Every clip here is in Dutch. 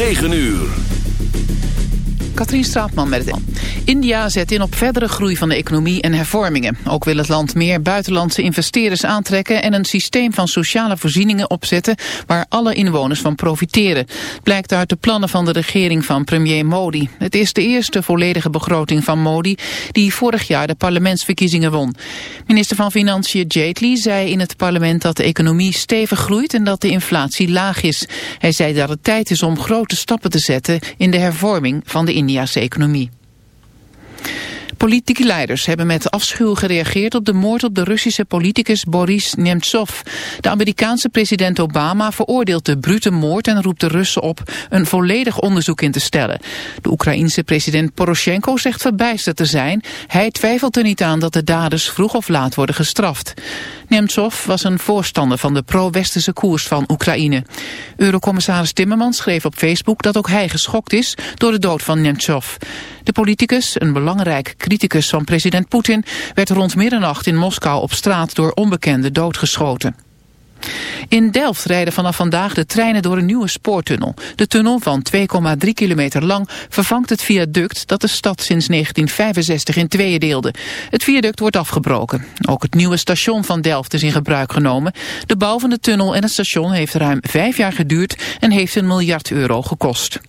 9 uur. Katrien Straatman met het India zet in op verdere groei van de economie en hervormingen. Ook wil het land meer buitenlandse investeerders aantrekken... en een systeem van sociale voorzieningen opzetten... waar alle inwoners van profiteren. Blijkt uit de plannen van de regering van premier Modi. Het is de eerste volledige begroting van Modi... die vorig jaar de parlementsverkiezingen won. Minister van Financiën Jaitley zei in het parlement... dat de economie stevig groeit en dat de inflatie laag is. Hij zei dat het tijd is om grote stappen te zetten... in de hervorming van de Indiase economie. Politieke leiders hebben met afschuw gereageerd op de moord op de Russische politicus Boris Nemtsov. De Amerikaanse president Obama veroordeelt de brute moord en roept de Russen op een volledig onderzoek in te stellen. De Oekraïense president Poroshenko zegt verbijsterd te zijn. Hij twijfelt er niet aan dat de daders vroeg of laat worden gestraft. Nemtsov was een voorstander van de pro-westerse koers van Oekraïne. Eurocommissaris Timmermans schreef op Facebook dat ook hij geschokt is door de dood van Nemtsov. De politicus, een belangrijk criticus van president Poetin, werd rond middernacht in Moskou op straat door onbekenden doodgeschoten. In Delft rijden vanaf vandaag de treinen door een nieuwe spoortunnel. De tunnel van 2,3 kilometer lang vervangt het viaduct dat de stad sinds 1965 in tweeën deelde. Het viaduct wordt afgebroken. Ook het nieuwe station van Delft is in gebruik genomen. De bouw van de tunnel en het station heeft ruim vijf jaar geduurd en heeft een miljard euro gekost.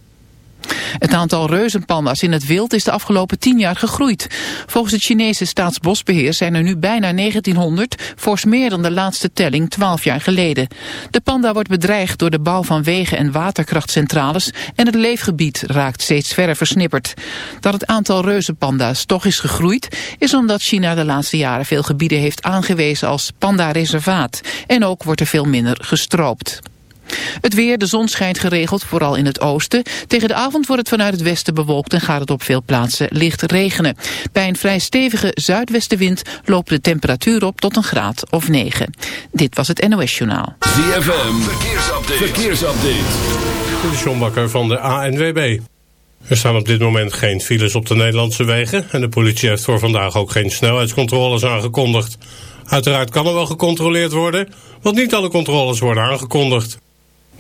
Het aantal reuzenpanda's in het wild is de afgelopen tien jaar gegroeid. Volgens het Chinese staatsbosbeheer zijn er nu bijna 1900, fors meer dan de laatste telling 12 jaar geleden. De panda wordt bedreigd door de bouw van wegen en waterkrachtcentrales en het leefgebied raakt steeds verder versnipperd. Dat het aantal reuzenpanda's toch is gegroeid is omdat China de laatste jaren veel gebieden heeft aangewezen als panda-reservaat en ook wordt er veel minder gestroopt. Het weer, de zon schijnt geregeld, vooral in het oosten. Tegen de avond wordt het vanuit het westen bewolkt en gaat het op veel plaatsen licht regenen. Bij een vrij stevige zuidwestenwind loopt de temperatuur op tot een graad of 9. Dit was het NOS Journaal. ZFM, verkeersupdate. verkeersupdate. De John Bakker van de ANWB. Er staan op dit moment geen files op de Nederlandse wegen... en de politie heeft voor vandaag ook geen snelheidscontroles aangekondigd. Uiteraard kan er wel gecontroleerd worden, want niet alle controles worden aangekondigd.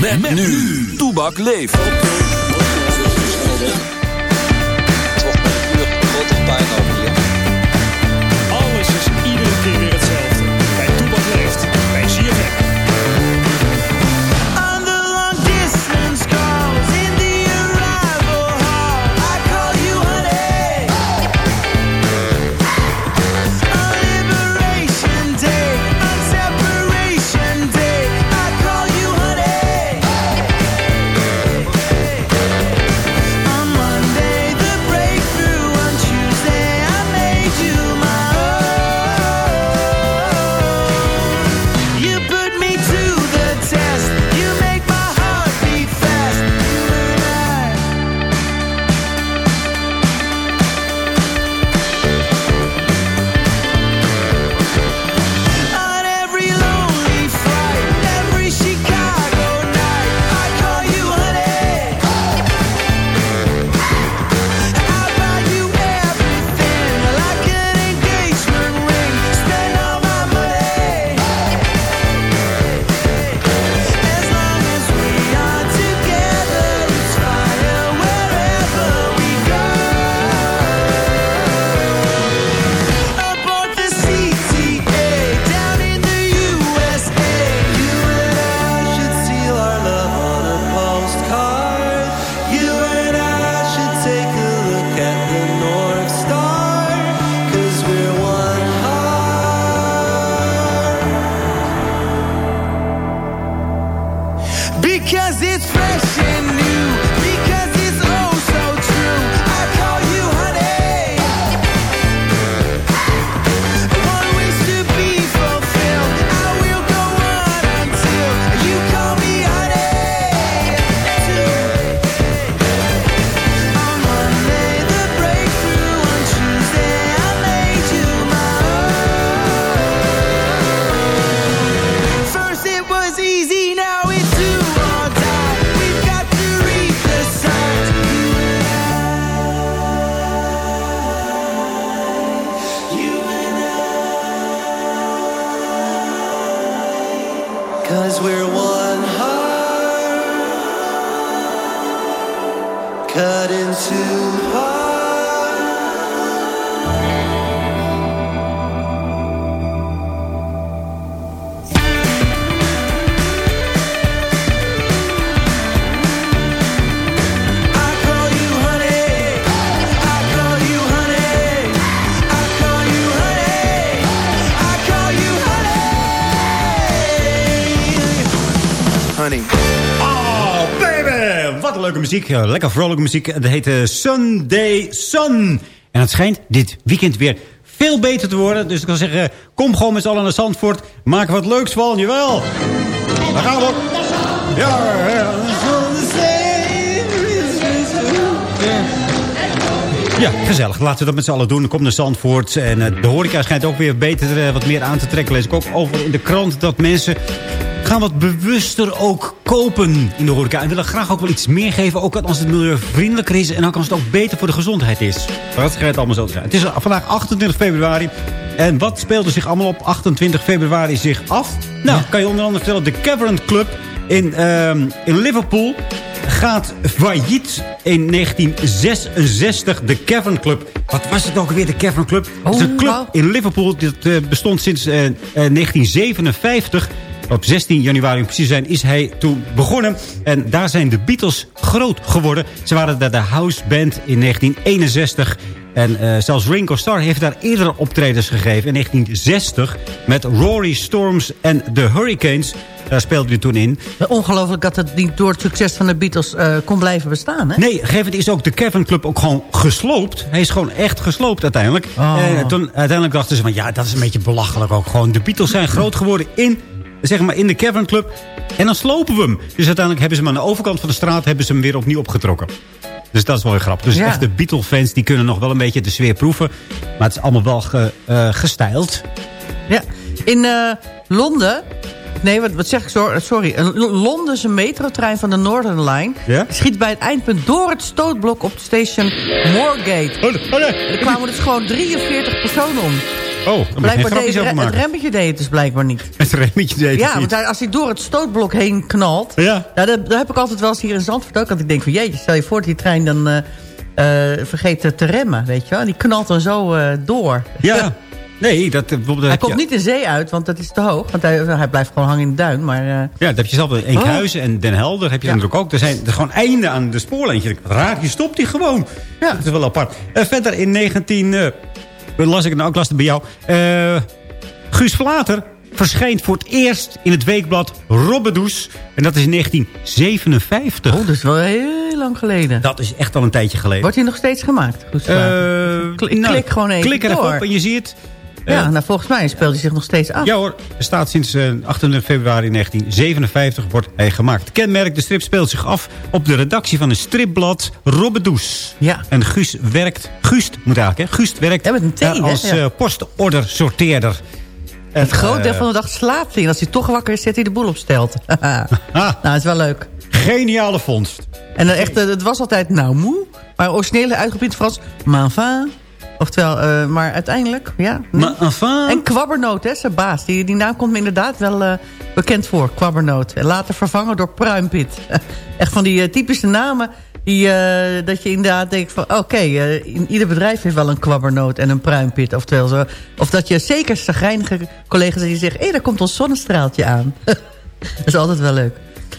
Met, nu. Toebak leeft. Muziek. Ja, Lekker vrolijke muziek. Het heet eh, Sunday Sun. En het schijnt dit weekend weer veel beter te worden. Dus ik kan zeggen, kom gewoon met z'n allen naar Zandvoort. Maak wat leuks van, jawel. Daar gaan we. Ja, ja. Ja, gezellig. Laten we dat met z'n allen doen. Kom naar Zandvoort. En eh, de horeca schijnt ook weer beter eh, wat meer aan te trekken. Lees ik ook over in de krant dat mensen gaan wat bewuster ook kopen in de horeca. En willen graag ook wel iets meer geven. Ook als het milieuvriendelijker is. En ook als het ook beter voor de gezondheid is. Dat schijnt allemaal zo te zijn. Het is vandaag 28 februari. En wat speelde zich allemaal op 28 februari zich af? Nou, kan je onder andere vertellen. De Cavern Club in, ehm, in Liverpool gaat failliet in 1966. De Cavern Club. Wat was het ook weer, de Cavern Club? Het is een club wauw. in Liverpool. Dat eh, bestond sinds eh, eh, 1957. Op 16 januari om precies zijn is hij toen begonnen. En daar zijn de Beatles groot geworden. Ze waren de, de house band in 1961. En eh, zelfs Ringo Starr heeft daar eerder optredens gegeven. In 1960 met Rory Storms en de Hurricanes. Daar speelde hij toen in. Ongelooflijk dat het niet door het succes van de Beatles eh, kon blijven bestaan, hè? Nee, gegeven moment is ook de Kevin Club ook gewoon gesloopt. Hij is gewoon echt gesloopt uiteindelijk. Oh. En toen uiteindelijk dachten ze van ja, dat is een beetje belachelijk ook gewoon. De Beatles zijn groot geworden in, zeg maar, in de Kevin Club. En dan slopen we hem. Dus uiteindelijk hebben ze hem aan de overkant van de straat hebben ze hem weer opnieuw opgetrokken. Dus dat is wel weer grappig. Dus Ja. echt de Beatle-fans die kunnen nog wel een beetje de sfeer proeven. Maar het is allemaal wel ge, eh, gestyled. Ja. In eh, Londen... Nee, wat, wat zeg ik? Sorry. sorry. Een Londense metrotrein van de Northern Line... Ja? schiet bij het eindpunt door het stootblok op het station Moorgate. Oh, oh nee. Er kwamen dus gewoon 43 personen om. Oh, geen Blijkbaar deed, het maken. remmetje deed het dus blijkbaar niet. Het remmetje deed het Ja, niet. want als hij door het stootblok heen knalt... Ja. Nou, dat, dat heb ik altijd wel eens hier in Zandvoort ook. Dat ik denk van, jeetje, stel je voor dat die trein dan eh, eh, vergeet te- remmen, weet je wel. En die knalt dan zo eh, door. Ja. Nee, dat... bijvoorbeeld, Hij komt je- niet in zee uit, want dat is te hoog. Want hij, hij blijft gewoon hangen in de duin. Maar Ja, dat heb je zelf in Enkhuizen en Den Helder heb je Ja. natuurlijk ook. Er zijn er is gewoon einde aan de spoorlijntje. Raar, je stopt die gewoon. Ja. Dat is wel apart. Verder in 19... eh las ik nou, ik las het bij jou. Eh, Guus Vlater verschijnt voor het eerst in het weekblad Robbedoes. En dat is in 1957. oh, dat is wel heel lang geleden. Dat is echt al een tijdje geleden. Wordt hij nog steeds gemaakt? Goed Eh, Klik- klik gewoon even Klik er even door. op en je ziet... eh, ja, nou volgens mij speelt hij zich nog steeds af. Ja hoor, staat sinds eh, 28 februari 1957 wordt hij gemaakt. Kenmerk, de strip speelt zich af op de redactie van een stripblad Robbedoes. Ja. En Guus werkt, Guust moet eigenlijk, hè? Guust werkt Ja, met een hè? als Ja. eh, postordersorteerder. En, Het groot deel eh, van de dag slaapt hij. En als hij toch wakker is, zet hij de boel op stelt. nou, dat is wel leuk. Geniale vondst. En dan echt, eh, het was altijd nou moe. Maar origineel uitgeprint in Frans. Enfin. Oftewel, eh, maar uiteindelijk, ja. Maar enfin... En Kwabbernoot, hè, zijn baas. Die, die naam komt me inderdaad wel eh, bekend voor. Kwabbernoot. Later vervangen door Pruimpit. Echt van die eh, typische namen... Die, dat je inderdaad denkt van... Oké, in ieder bedrijf heeft wel een kwabbernoot en een pruimpit. Oftewel zo, of dat je zeker zagrijnige collega's die zeggen... hé, daar komt ons zonnestraaltje aan. dat is altijd wel leuk.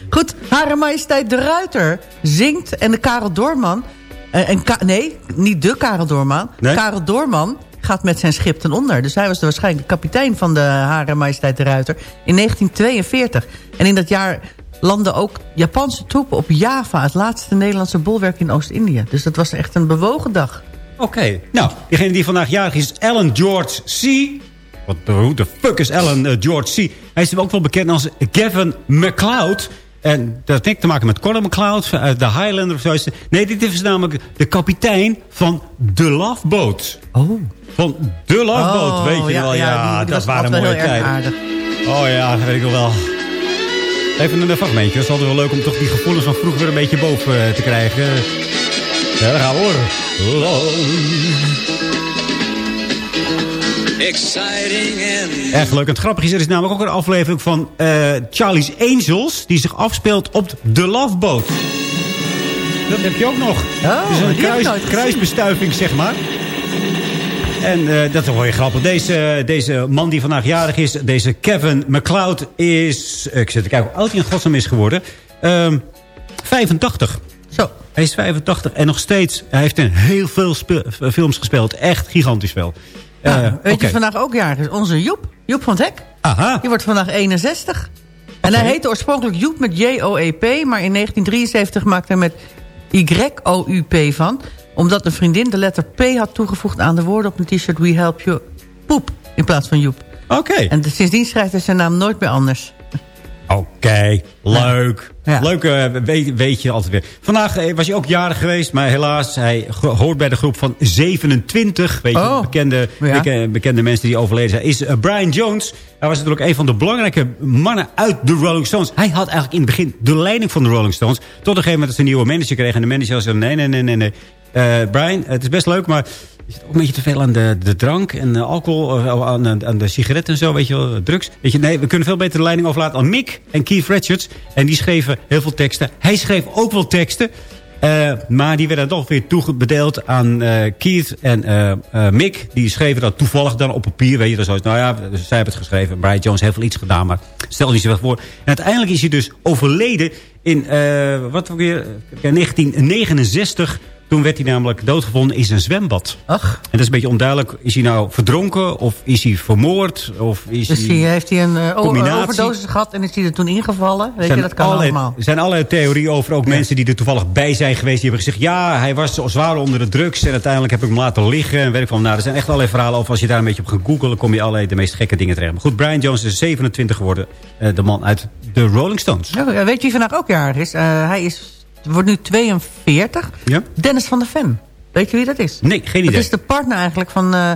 Goed, Hare Majesteit de Ruiter zingt en de Karel Doorman... eh, en nee, niet de Karel Doorman. Nee? Karel Doorman gaat met zijn schip ten onder. Dus hij was de waarschijnlijk kapitein van de Hare Majesteit de Ruiter in 1942. En in dat jaar landden ook Japanse troepen op Java... het laatste Nederlandse bolwerk in Oost-Indië. Dus dat was echt een bewogen dag. Oké. Nou, degene die vandaag jarig is, is Alan George C. Wat de, de fuck is Alan eh, George C? Hij is ook wel bekend als Gavin McCloud. En dat heeft te maken met Colin McCloud uit de Highlander of zo. is het. Nee, dit is namelijk de kapitein van de Love Boat. Oh. Van de Love Boat, weet je ja, wel. ja, dat waren mooie tijden. Oh ja, dat weet ik wel. Even een fragmentje. Dat is altijd wel leuk om toch die gevoelens van vroeger weer een beetje boven eh, te krijgen. Ja, daar gaan we. Exciting and Echt leuk. En het grappige is, er is namelijk ook een aflevering van eh, Charlie's Angels... die zich afspeelt op de Love Boat. Dat heb je ook nog. Oh, dus een kruis, kruisbestuiving, zeg maar. En eh, dat is wel heel grappig. Deze, deze man die vandaag jarig is, deze Kevin McCloud, is... eh, ik zit te kijken hoe oud hij in godsnaam is geworden. Ehm 85. Zo. Hij is 85 en nog steeds... Hij heeft in heel veel films gespeeld. Echt gigantisch veel. Nou, weet je vandaag ook jarig is? Onze Joep. Joep van het Hek. Aha. Die wordt vandaag 61. En hij heette oorspronkelijk Joep met J-O-E-P. Maar in 1973 maakte hij met Y-O-U-P van. Omdat een vriendin de letter P had toegevoegd aan de woorden op een t-shirt... We help you poep in plaats van Joep. Oké. En sindsdien schrijft hij zijn naam nooit meer anders. Oké, leuk. Ja. Leuk eh, weet, weet je altijd weer. Vandaag eh, was hij ook jarig geweest, maar helaas, hij hoort bij de groep van 27. Weet je, Oh. bekende, Ja. bekende mensen die overleden zijn. Is eh, Brian Jones. Hij was natuurlijk een van de belangrijke mannen uit de Rolling Stones. Hij had eigenlijk in het begin de leiding van de Rolling Stones. Tot een gegeven moment dat ze een nieuwe manager kregen. En de manager zei, nee, nee, nee, nee. nee. Brian, het is best leuk, maar... Je zit ook een beetje te veel aan de, de drank en de alcohol, eh, aan, aan de sigaretten en zo, weet je wel, drugs. Weet je, nee, we kunnen veel beter de leiding overlaten aan Mick en Keith Richards. En die schreven heel veel teksten. Hij schreef ook wel teksten. eh, maar die werden toch weer toebedeeld aan eh, Keith en eh, eh, Mick. Die schreven dat toevallig dan op papier. Weet je, dat is nou ja, zij hebben het geschreven. Brian Jones heeft wel iets gedaan, maar stel niet zo voor. En uiteindelijk is hij dus overleden in, eh, wat weer, eh, 1969. Toen werd hij namelijk doodgevonden in zijn zwembad. Ach, En dat is een beetje onduidelijk. Is hij nou verdronken? Of is hij vermoord? Of is dus hij... heeft hij een Combinatie. overdosis gehad en is hij er toen ingevallen? Weet je, dat kan allemaal. Er zijn allerlei theorieën over. Ook mensen die er toevallig bij zijn geweest. Die hebben gezegd, ja, hij was zwaar onder de drugs. En uiteindelijk heb ik hem laten liggen. En weet ik van, nou, er zijn echt allerlei verhalen over. Als je daar een beetje op gaat googlen, kom je allerlei de meest gekke dingen terecht. Maar goed, Brian Jones is 27 geworden. eh, de man uit de Rolling Stones. Ja, weet je wie vandaag ook jarig is? Eh, hij is, wordt nu 42. Ja? Dennis van der Ven. Weet je wie dat is? Nee, geen Dat idee. is de partner eigenlijk van eh,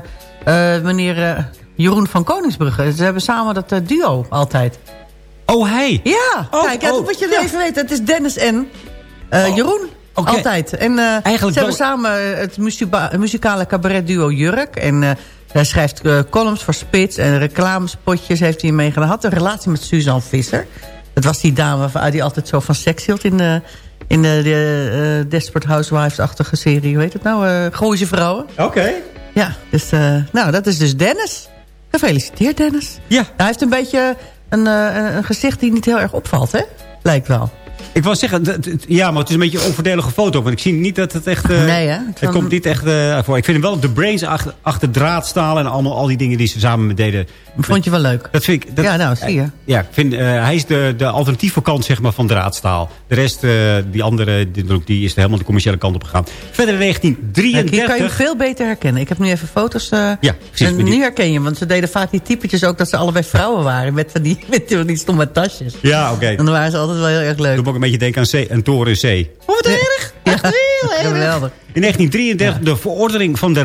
meneer eh, Jeroen van Koningsbrugge. Ze hebben samen dat duo altijd. Oh, hij. Ja, Oh, kijk, oh, dat moet je ja. even weten. Het is Dennis en eh, Jeroen. Altijd. En Eigenlijk ze hebben wel- samen het muzikale cabaretduo Jurk. En eh, hij schrijft columns voor Spits en reclamespotjes heeft hij meegedaan. Had een relatie met Suzanne Visser. Dat was die dame die altijd zo van seks hield in de, in de, de eh, Desperate Housewives-achtige serie. Hoe heet het nou? Uh, Gooise vrouwen. Oké. Ja, dus, eh, nou, dat is dus Dennis. Gefeliciteerd, Dennis. Ja. Hij heeft een beetje een, een- gezicht die niet heel erg opvalt, hè? Lijkt wel. Ik wou zeggen, ja, maar het is een beetje een onverdedige foto. Want ik zie niet dat het echt... Nee, hè? Het komt niet echt voor. Ik vind hem wel op de brains achter, achter draadstalen... en allemaal al die dingen die ze samen deden. Vond je wel leuk? Dat vind ik... Dat, Ja, nou, zie je. Ja, ik vind, eh, hij is de, de alternatieve kant zeg maar, van draadstaal. De rest, eh, die andere, die, die is helemaal de commerciële kant op gegaan. Verder in Kijk, hier 1933... kan je hem veel beter herkennen. Ik heb nu even foto's... eh, Ja, precies, En nu herken je hem, want ze deden vaak die typetjes ook... dat ze allebei vrouwen waren met van die, met die, die stomme tasjes. Ja, oké. En dan waren ze altijd wel heel erg leuk. Doe me ook een beetje denken aan zee, een toren zee. Oh, wat erg! Ja, geweldig. In 1933 de verordening van de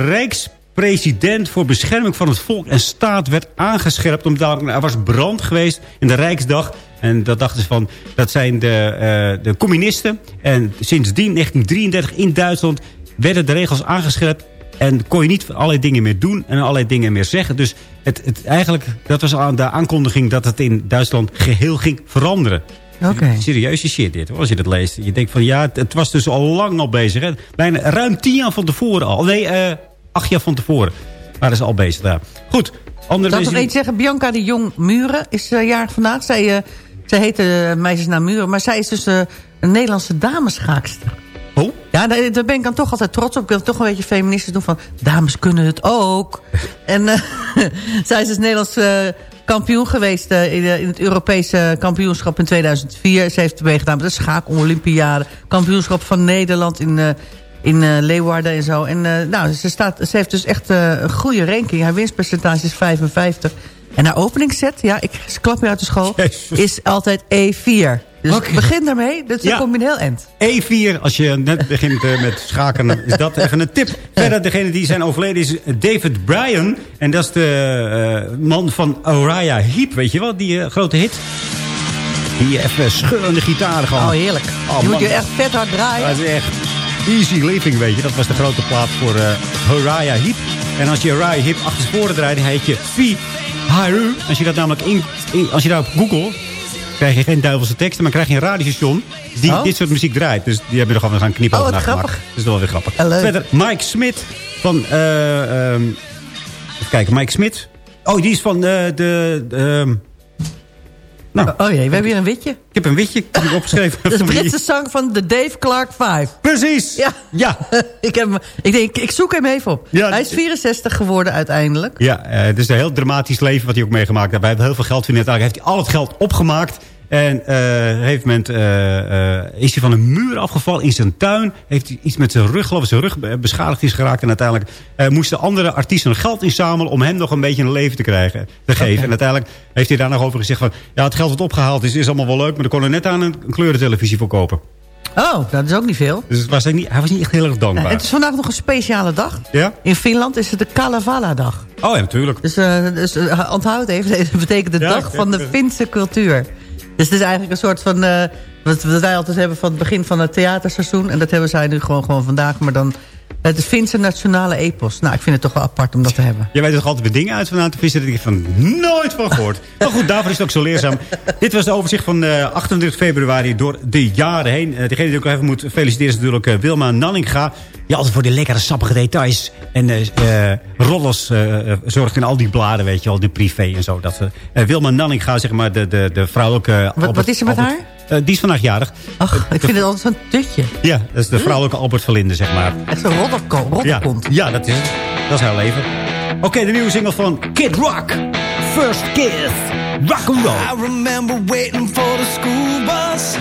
Rijkspresident voor bescherming van het volk en staat werd aangescherpt. Omdat er was brand geweest in de Rijksdag. En dat dachten ze van, dat zijn de, eh, de communisten. En sindsdien, 1933 in Duitsland, werden de regels aangescherpt. En kon je niet allerlei dingen meer doen en allerlei dingen meer zeggen. Dus het, het, eigenlijk, dat was aan de aankondiging dat het in Duitsland geheel ging veranderen. Oké. Serieuze shit dit, hoor, als je dat leest. Je denkt van ja, het, het was dus al lang al bezig. Hè? Bijna ruim tien jaar van tevoren al. Nee, eh, acht jaar van tevoren waren ze al bezig daar. Goed, andere ik nog mensen... zeggen? Bianca de Jong Muren is uh, jarig vandaag. Zij, uh, zij heette uh, meisjesnaam Muren, maar zij is dus een Nederlandse dameschaakster. Oh? Ja, daar, daar ben ik dan toch altijd trots op. Ik wil toch een beetje feministisch doen van... dames kunnen het ook. en zij is dus Nederlands kampioen geweest eh, in, in het Europese kampioenschap in 2004. Ze heeft meegedaan met de schaak-olympiade. Kampioenschap van Nederland in, eh, in eh, Leeuwarden en zo. En eh, nou, ze, staat, ze heeft dus echt eh, een goede ranking. Haar winstpercentage is 55. En haar openingsset, ja, ik klap je uit de school, Jezus. is altijd E4. Dus begin daarmee, dus dan Ja. kom je een heel eind. E4, als je net begint met schaken, is dat even een tip. Verder, degene die zijn overleden is David Bryan. En dat is de man van Uriah Heep, weet je wel? Die grote hit. Die even scheurende gitaar gewoon. Oh, heerlijk. Oh, je moet je echt vet hard draaien. Dat is echt easy living, weet je. Dat was de grote plaat voor eh Uriah Heep. En als je Uriah Heep achter voren draait, dan heet je Fi Haru. Als je dat namelijk in, in- als je daar op Google krijg je geen duivelse teksten, maar krijg je een radiostation die Oh. dit soort muziek draait. Dus die hebben er gewoon gaan knippen Oh, wat grappig. Dat is wel weer grappig. Leuk. Verder, Mike Smit van... eh ehm, even kijken, Mike Smit. Oh, die is van eh, de... ehm, nou, Oh jee, we hebben hier een witje. ik heb een witje ik heb opgeschreven. Dat is de Britse zang van de Dave Clark 5. Precies! Ja. Ja, ik, heb, ik, denk, ik zoek hem even op. Ja, Hij is 64 geworden uiteindelijk. Ja, eh, het is een heel dramatisch leven wat hij ook meegemaakt heeft. Hij heeft heel veel geld verdiend. Uiteindelijk heeft hij al het geld opgemaakt. En eh, op een gegeven moment eh, eh, is hij van een muur afgevallen in zijn tuin. Heeft hij iets met zijn rug, geloof ik, zijn rug be- beschadigd is geraakt. En uiteindelijk moesten andere artiesten geld inzamelen... om hem nog een beetje een leven te krijgen, te geven. En uiteindelijk heeft hij daar nog over gezegd van... ja, het geld wat opgehaald is, is allemaal wel leuk... maar er kon er net aan een, kleurentelevisie voor kopen. Oh, dat is ook niet veel. Dus was hij, niet, hij was niet echt heel erg dankbaar. het is vandaag nog een speciale dag. Ja? In Finland is het de Kalevala-dag. Oh ja, natuurlijk. Dus, eh, dus onthoud even, deze betekent de Ja, dag van de Finse cultuur. Dus het is eigenlijk een soort van... wat, wat wij altijd hebben van het begin van het theaterseizoen. En dat hebben zij nu gewoon, gewoon vandaag. Maar dan het Finse nationale epos. Nou, ik vind het toch wel apart om dat te hebben. Jij weet toch altijd weer dingen uit vandaan te vissen... dat ik van nooit van gehoord. maar goed, daarvoor is het ook zo leerzaam. Dit was de overzicht van eh 28 februari door de jaren heen. Eh, degene die ik ook even moet feliciteren is natuurlijk eh, Wilma Nanninga. Die altijd voor de lekkere sappige details en rollers zorgt in al die bladen, weet je wel, de privé en zo. Dat, Wilma Nanninga, zeg maar, de, de, de vrouwelijke... Wat, wat is er met haar? Eh, die is vandaag jarig. Ach, ik vind het altijd zo'n tutje. Ja, dat is de vrouwelijke Albert Verlinde, zeg maar. Echt zo'n roddelko- Ja, ja, dat is het. Dat is haar leven. Oké, de nieuwe single van Kid Rock. First Kiss. Rock and roll. I remember waiting for the school bus.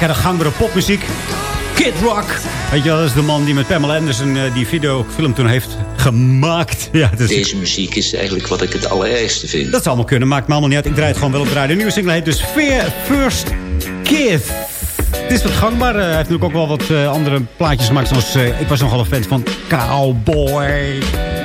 Lekkere gangbare popmuziek. Kid Rock. Weet je dat is de man die met Pamela Anderson eh, die videofilm toen heeft gemaakt. Ja, Deze muziek is eigenlijk wat ik het allerergste vind. dat zou allemaal kunnen. Maakt me allemaal niet uit. Ik draai het gewoon wel op de radio. De nieuwe single heet dus Fear First Kiss. Het is wat gangbaar. Eh, hij heeft natuurlijk ook wel wat eh, andere plaatjes gemaakt. Zoals, ik was nogal een fan van Cowboy.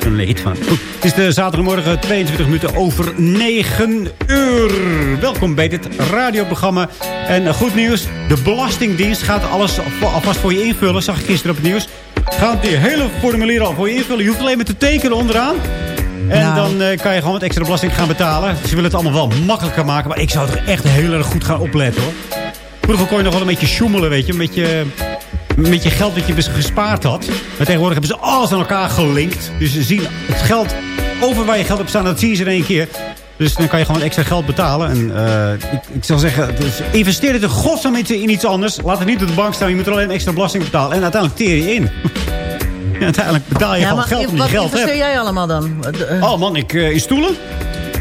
Een hit van. Goed, het is de zaterdagmorgen 22 minuten over 9 uur. Welkom bij dit radioprogramma. En eh, goed nieuws. De Belastingdienst gaat alles al- alvast voor je invullen. Zag ik gisteren op het nieuws. Gaat die hele formulier al voor je invullen. Je hoeft alleen maar te tekenen onderaan. En Nou. dan eh, kan je gewoon wat extra belasting gaan betalen. Ze willen het allemaal wel makkelijker maken. Maar ik zou er echt heel erg goed gaan opletten hoor. Vroeger kon je nog wel een beetje sjoemelen, weet je. Een beetje, met je geld dat je gespaard had. Maar tegenwoordig hebben ze alles aan elkaar gelinkt. Dus ze zien het geld over waar je geld op staat. Dat zien ze in één keer. Dus dan kan je gewoon extra geld betalen. En eh, ik, ik zou zeggen, dus investeer het in godsnaam in, iets anders. Laat het niet op de bank staan. Je moet er alleen extra belasting betalen. En uiteindelijk teer je in. Uiteindelijk betaal je Ja, gewoon geld wat je geld investeer hebt. jij allemaal dan? Eh, Oh man, ik uh, in stoelen.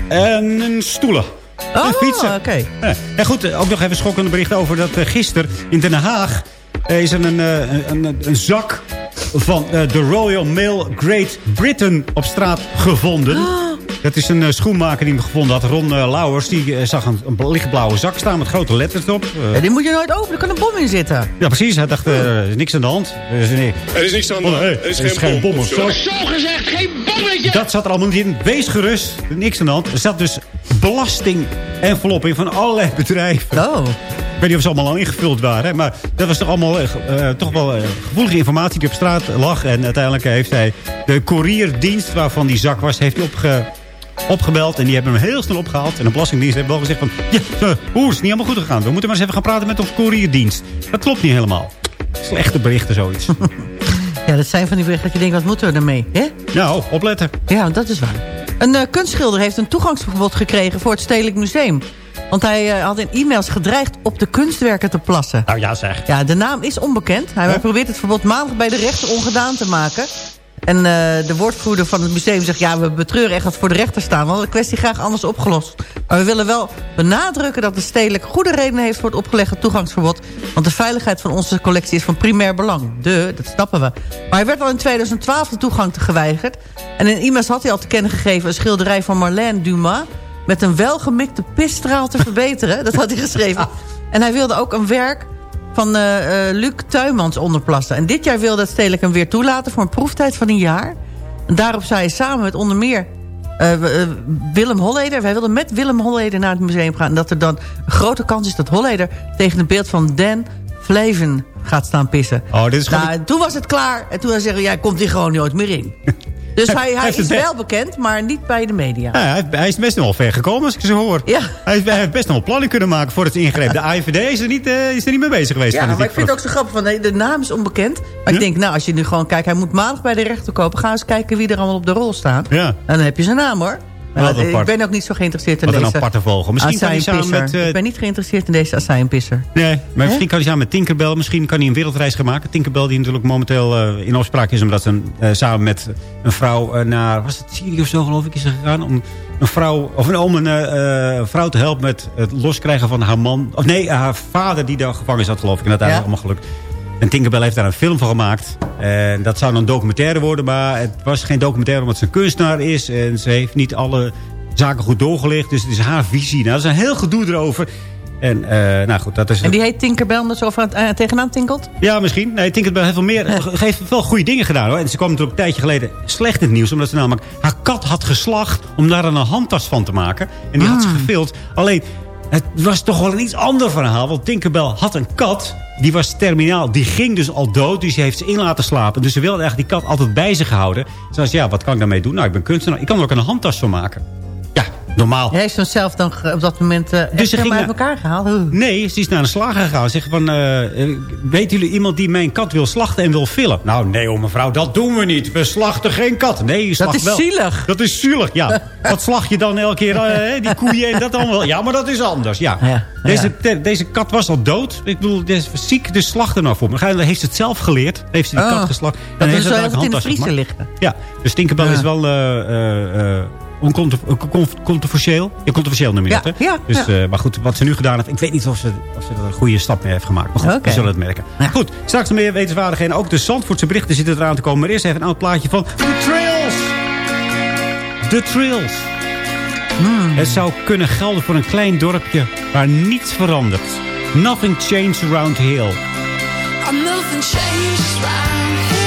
En stoelen. Oh, oké. Ja. En goed, ook nog even schokkende bericht over dat uh, gisteren in Den Haag... Is er een, uh, een, een, een, zak van uh, de Royal Mail Great Britain op straat gevonden. Oh. Dat is een schoenmaker die hem gevonden had. Ron Lauwers, die zag een, een lichtblauwe zak staan met grote letters erop. Ja, die moet je nooit openen, er kan een bom in zitten. Ja, precies. Hij dacht, er is niks aan de hand. Er is, nee. er is niks aan de hand. Oh, nee. Er is, er is geen, bom, bom of zo. Zo gezegd, geen bommetje! Dat zat er allemaal niet in. Wees gerust. Niks aan de hand. Er zat dus belasting envelop in van allerlei bedrijven. Oh. Ik weet niet of ze allemaal al ingevuld waren. Maar dat was toch allemaal uh, toch wel uh, gevoelige informatie die op straat lag. En uiteindelijk heeft hij de courierdienst waarvan die zak was, heeft hij opge, opgebeld. En die hebben hem heel snel opgehaald. En de Belastingdienst heeft wel gezegd van... Ja, uh, hoe is het niet helemaal goed gegaan? We moeten maar eens even gaan praten met onze courierdienst. Dat klopt niet helemaal. Slechte berichten, zoiets. ja, dat zijn van die berichten dat je denkt, wat moeten we ermee? Hè? Nou, opletten. Ja, dat is waar. Een uh, kunstschilder heeft een toegangsverbod gekregen voor het Stedelijk Museum. Want hij uh, had in e-mails gedreigd op de kunstwerken te plassen. Nou ja, zeg. Ja, de naam is onbekend. Hij huh? probeert het verbod maandag bij de rechter ongedaan te maken. En uh, de woordvoerder van het museum zegt... ja, we betreuren echt dat voor de rechter staan. We hadden de kwestie graag anders opgelost. Maar we willen wel benadrukken dat de stedelijk goede redenen heeft... voor het opgelegde toegangsverbod. Want de veiligheid van onze collectie is van primair belang. De, dat snappen we. Maar hij werd al in 2012 de toegang te geweigerd. En in e-mails had hij al te kennen gegeven... een schilderij van Marlène Dumas... met een welgemikte pisstraal te verbeteren. Dat had hij geschreven. En hij wilde ook een werk van uh, uh, Luc Tuymans onderplassen. En dit jaar wilde het stedelijk hem weer toelaten voor een proeftijd van een jaar. En daarop zei hij samen met onder meer uh, Willem Holleder... wij wilden met Willem Holleder naar het museum gaan... en dat er dan een grote kans is dat Holleder tegen het beeld van Dan Fleven gaat staan pissen. Oh, dit is nou. Toen was het klaar en toen hij zeggen... jij komt hier gewoon nooit meer in. Dus hij, hij, hij is wel bekend, maar niet bij de media. Ja, hij, hij, is best nog wel ver gekomen, als ik zo hoor. Ja. Hij, hij, heeft best nog wel plannen kunnen maken voor het ingreep. De AIVD is er niet, uh, is er niet mee bezig geweest. Ja, maar ik vind het ook zo grappig. Van, de naam is onbekend. Maar ja? ik denk, nou, als je nu gewoon kijkt... hij moet maandag bij de rechter kopen. Ga eens kijken wie er allemaal op de rol staan. Ja. En dan heb je zijn naam, hoor. Nou, ik ben ook niet zo geïnteresseerd in Wat deze... een aparte vogel. Misschien kan hij samen met... Uh... Ik ben niet geïnteresseerd in deze assijnpisser. Nee, maar misschien kan hij samen met Tinkerbell... Misschien kan hij een wereldreis gaan maken. Tinkerbell die natuurlijk momenteel uh, in opspraak is... omdat ze uh, samen met een vrouw naar... Was het Syrië of zo geloof ik is gegaan? Om een vrouw, of een, om een vrouw te helpen met het loskrijgen van haar man. Of nee, haar vader die daar gevangen zat geloof ik. En dat is ja? allemaal gelukt. En Tinkerbell heeft daar een film van gemaakt. En dat zou dan een documentaire worden. Maar het was geen documentaire omdat ze een kunstenaar is. En ze heeft niet alle zaken goed doorgelicht. Dus het is haar visie. Nou, dat is een heel gedoe erover. En, uh, nou goed, dat is en die heet Tinkerbell omdat ze over uh, tegenaan tinkelt? Ja, misschien. Nee, Tinkerbell heeft wel meer. Ja. heeft wel goede dingen gedaan hoor. En ze kwam natuurlijk een tijdje geleden slecht in het nieuws. Omdat ze namelijk haar kat had geslacht om daar een handtas van te maken. En die had ze gevild. Alleen, het was toch wel een iets ander verhaal. Want Tinkerbell had een kat. Die was terminaal. Die ging dus al dood. Dus die heeft ze in laten slapen. Dus ze wilde eigenlijk die kat altijd bij zich houden. Zoals ja, wat kan ik daarmee doen? Nou, ik ben kunstenaar. Ik kan er ook een handtas van maken. Ja, normaal. Hij heeft zichzelf dan op dat moment uh, dus ze ging uit elkaar gehaald? Nee, ze is naar een slager gegaan. Zeg van, uh, weten jullie iemand die mijn kat wil slachten en wil villen? Nou, nee hoor mevrouw, dat doen we niet. We slachten geen kat. Nee, je Dat is wel. zielig. Dat is zielig, ja. Wat slag je dan elke keer, die koeien en dat allemaal? Ja, maar dat is anders, ja. ja deze, ja. deze kat was al dood. Ik bedoel, deze ziek, dus slacht er nou voor. Maar dan heeft ze het zelf geleerd. Heeft ze die oh, kat geslacht. Dat is zo in de vriezer liggen. Ja, Tinkerbell ja. is wel... Con- controversieel. Ja, controversieel noem je Ja, dat, hè? ja, dus, ja. eh, maar goed, wat ze nu gedaan heeft... Ik weet niet of ze, of ze er een goede stap mee heeft gemaakt. Maar goed, we zullen het merken. Goed, straks nog meer wetenswaardigheden. Ook de Zandvoortse berichten zitten eraan te komen. Maar eerst even een oud plaatje van The Trails. The Trails. Hmm. Het zou kunnen gelden voor een klein dorpje waar niets verandert. Nothing changed around here. Nothing changes round here.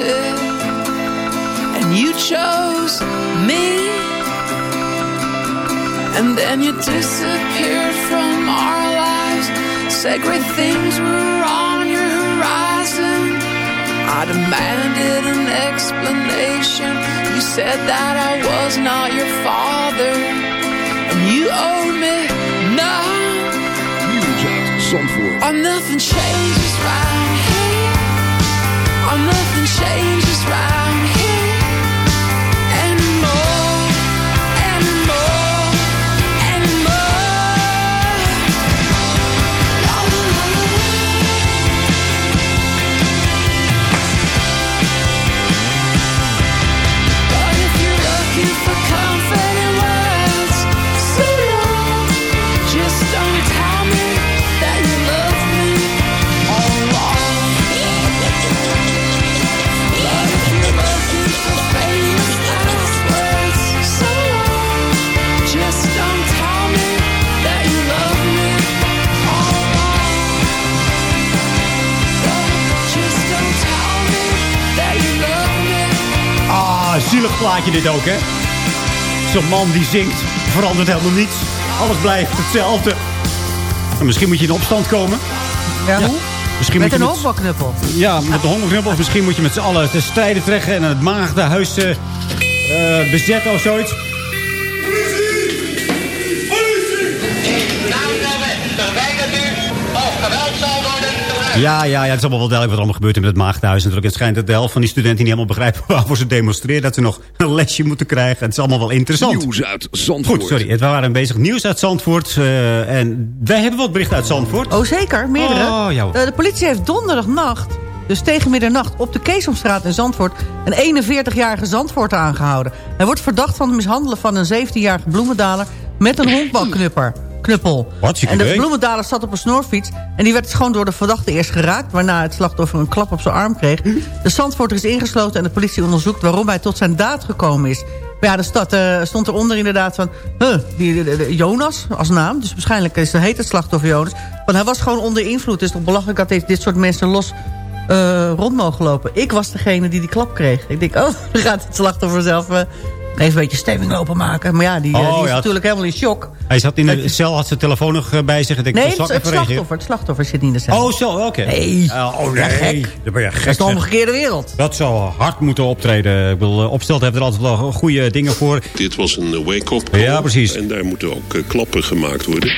Wanted and you chose me. And then you disappeared from our lives. Said great things were on your horizon. I demanded an explanation. You said that I was not your father, and you owed me none. Oh, nothing changes. Oh, nothing changes round zielig plaatje dit ook, hè? Zo'n man die zingt, verandert helemaal niets. Alles blijft hetzelfde. En misschien moet je in opstand komen. Ja, hoe? Misschien Met moet een je honkbalknuppel. Ja, met de hongerknuppel. Of misschien moet je met z'n allen te strijden trekken... en het maagdenhuis eh eh, bezetten of zoiets. Ja, ja, ja, het is allemaal wel duidelijk wat er allemaal gebeurt in het maagdenhuis. Natuurlijk, het schijnt dat de helft van die studenten niet helemaal begrijpen waarvoor ze demonstreren. Dat ze nog een lesje moeten krijgen. Het is allemaal wel interessant. Nieuws uit Zandvoort. Goed, sorry. Het waren bezig nieuws uit Zandvoort. eh, en wij hebben wat berichten uit Zandvoort. Oh, zeker. Meerdere. Oh, ja. Eh, de politie heeft donderdagnacht, dus tegen middernacht... op de Keesomstraat in Zandvoort... een 41-jarige Zandvoort aangehouden. Hij wordt verdacht van het mishandelen van een 17-jarige bloemendaler... met een honkbalknupper. Knuppel. Hartstikke en de bloemendaler zat op een snorfiets. En die werd dus gewoon door de verdachte eerst geraakt. Waarna het slachtoffer een klap op zijn arm kreeg. De Zandvoorter is ingesloten en de politie onderzoekt waarom hij tot zijn daad gekomen is. Maar ja, er stond, eh, stond eronder inderdaad van... Huh, die, de- de- Jonas als naam. Dus waarschijnlijk is, heet het slachtoffer Jonas. Want hij was gewoon onder invloed. Het is toch belachelijk dat dit, dit soort mensen los eh, rond mogen lopen. Ik was degene die die klap kreeg. Ik denk, oh, dan gaat het slachtoffer zelf... eh, even een beetje stemming openmaken. Maar ja, die, eh, Oh, die is ja. natuurlijk helemaal in shock. Hij zat in de cel, had zijn telefoon nog eh, bij zich. Ik Nee, het, slachtoffer, het slachtoffer zit niet in de cel. Oh, zo, oké. Nee. Oh, nee. Ja, gek. Dan ben je dat is gek. de omgekeerde wereld. Dat zou hard moeten optreden. Ik bedoel, eh, Opstelt heeft er altijd wel goede dingen voor. Dit was een wake-up call. Ja, precies. En daar moeten ook klappen gemaakt worden.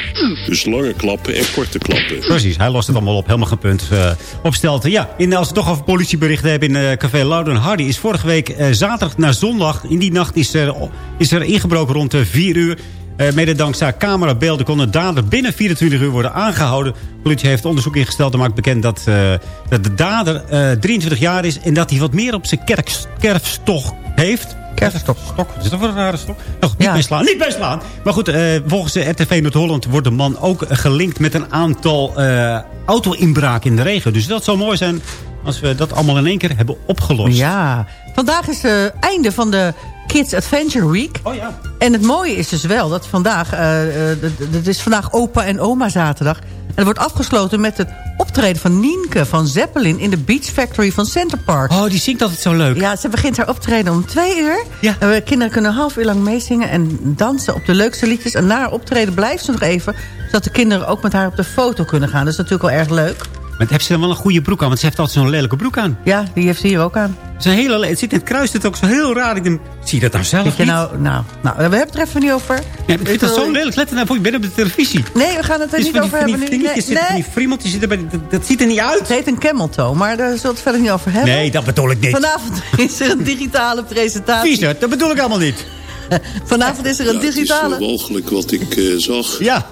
Dus lange klappen en korte klappen. Precies, hij lost het allemaal op. Helemaal geen punt. eh opstelt. Ja, in, als we toch over politieberichten hebben in Café Louden Hardy... is vorige week zaterdag naar zondag... in die nacht is er, is er ingebroken rond de 4 uur... Eh, mede dankzij camerabeelden kon de dader binnen 24 uur worden aangehouden. De politie heeft onderzoek ingesteld en maakt bekend dat, eh, dat de dader eh, 23 jaar is... en dat hij wat meer op zijn kerk, kerfstok heeft. Kerfstok. Stok. Is dat wel een rare stok? Nog niet Ja. bij slaan. Niet bij slaan. Maar goed, eh, volgens de RTV Noord-Holland wordt de man ook gelinkt met een aantal eh auto-inbraken in de regio. Dus dat zou mooi zijn als we dat allemaal in één keer hebben opgelost. Ja, vandaag is het einde van de Kids Adventure Week. Oh ja. En het mooie is dus wel dat vandaag, eh, eh, het is vandaag opa en oma zaterdag. En het wordt afgesloten met het optreden van Nienke van Zeppelin in de Beach Factory van Center Park. Oh, die zingt altijd zo leuk. Ja, ze begint haar optreden om twee uur. Ja. En we kinderen kunnen een half uur lang meezingen en dansen op de leukste liedjes. En na haar optreden blijft ze nog even, zodat de kinderen ook met haar op de foto kunnen gaan. Dat is natuurlijk wel erg leuk. Maar heeft ze dan wel een goede broek aan? Want ze heeft altijd zo'n lelijke broek aan. Ja, die heeft ze hier ook aan. Het, is een hele, le- het zit in het kruis, het is ook zo heel raar. Ik denk, zie je dat nou zelf je nou, nou, nou, we hebben het er even niet over. Ja, ik vind dat zo lelijk. Let er nou voor, je bent op de televisie. Nee, we gaan het er Dus niet van die, over van die hebben nu. vingertjes Nee, zitten, van nee. die friemeltjes zitten bij, dat, dat ziet er niet uit. Het heet een camel toe, maar daar zullen we het verder niet over hebben. Nee, dat bedoel ik niet. Vanavond is er een digitale presentatie. Vieze, dat bedoel ik allemaal niet. Vanavond is er een Ja, het is digitale... zo walgelijk wat ik eh, zag. Ja.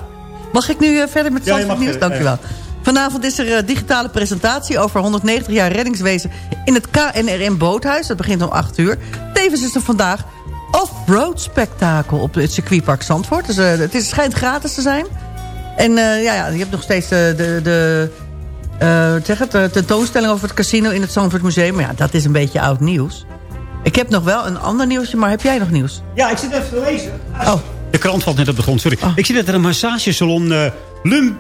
Mag ik nu eh, verder met Ja, je Zandvoort mag Nieuws? verder, Dank u wel. Vanavond is er een digitale presentatie over 190 jaar reddingswezen in het KNRM Boothuis. Dat begint om 8 uur. Tevens is er vandaag off-road spektakel op het circuitpark Zandvoort. Dus eh, het is, schijnt gratis te zijn. En eh, ja, ja, je hebt nog steeds de, de, eh, zeg het, de tentoonstelling over het casino in het Zandvoort Museum. Maar ja, dat is een beetje oud nieuws. Ik heb nog wel een ander nieuwsje, maar heb jij nog nieuws? Ja, ik zit even te lezen. Oh, De krant valt net op de grond, sorry. Ik zie dat er een massagesalon uh, Lump,